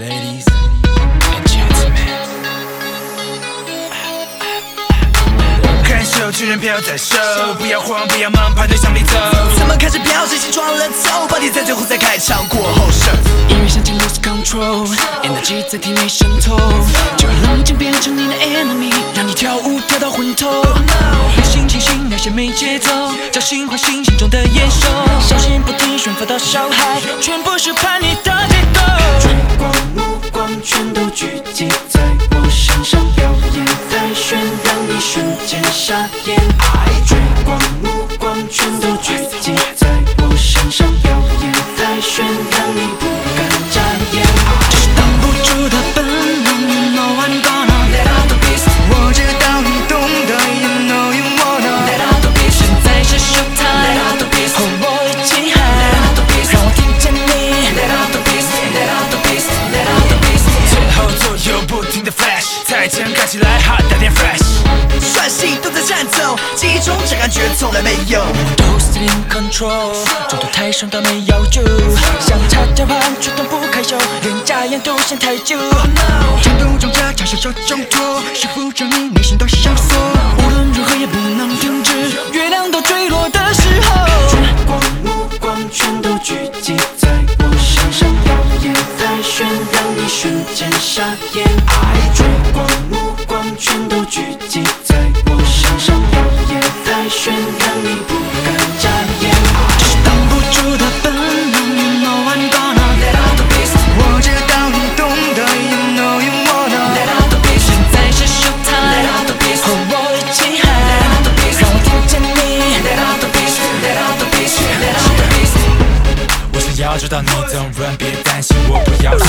Ladies and gentlemen，看手，巨人飘在手，不要慌，不要忙，排队向里走。咱们开始飘，谁先撞了头，party 在最后再开场过后胜。音乐响起 lose control，energy 在体内渗透，就让冷静变成你的 enemy，让你跳舞跳到昏头。别信清醒，那些没节奏，叫醒唤醒心中的野兽。小心不听悬浮的小孩，全部是叛逆的结构。间傻眼。追光目光全都聚集在我身上，表演太炫，让你不敢眨眼。就是挡不住觉从来没有。都是 in control，中途台上的没要救，想插交换却动不开手，连眨眼都嫌太久。战斗中这场是手中托，束缚着你内心的绳索。无论如何也不能停止，月亮都坠落的时候。光目光全都聚集在我身上，表演在炫，让你瞬间傻眼。追光目光全都别担心，我不要输。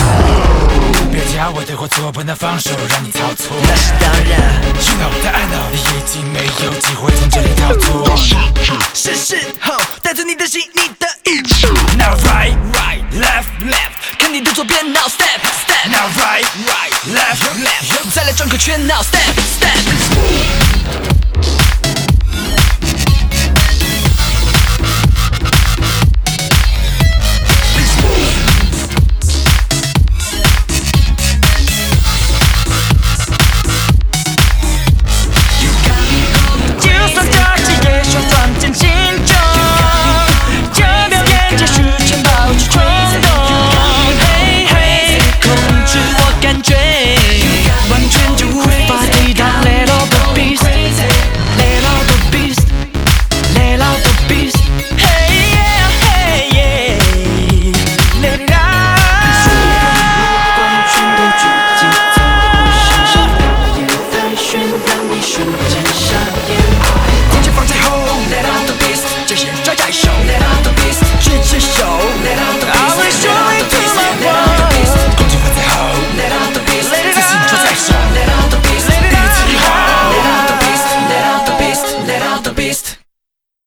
别叫我对或错，不能放手，让你操作。那是当然，You know that I know，你已经没有机会从这里逃脱。是时候带着你的心，你的意志。Now right right left left，看你的左边，now step step。now right right left left。再来转个圈，now step step 瞬间着想念 i can't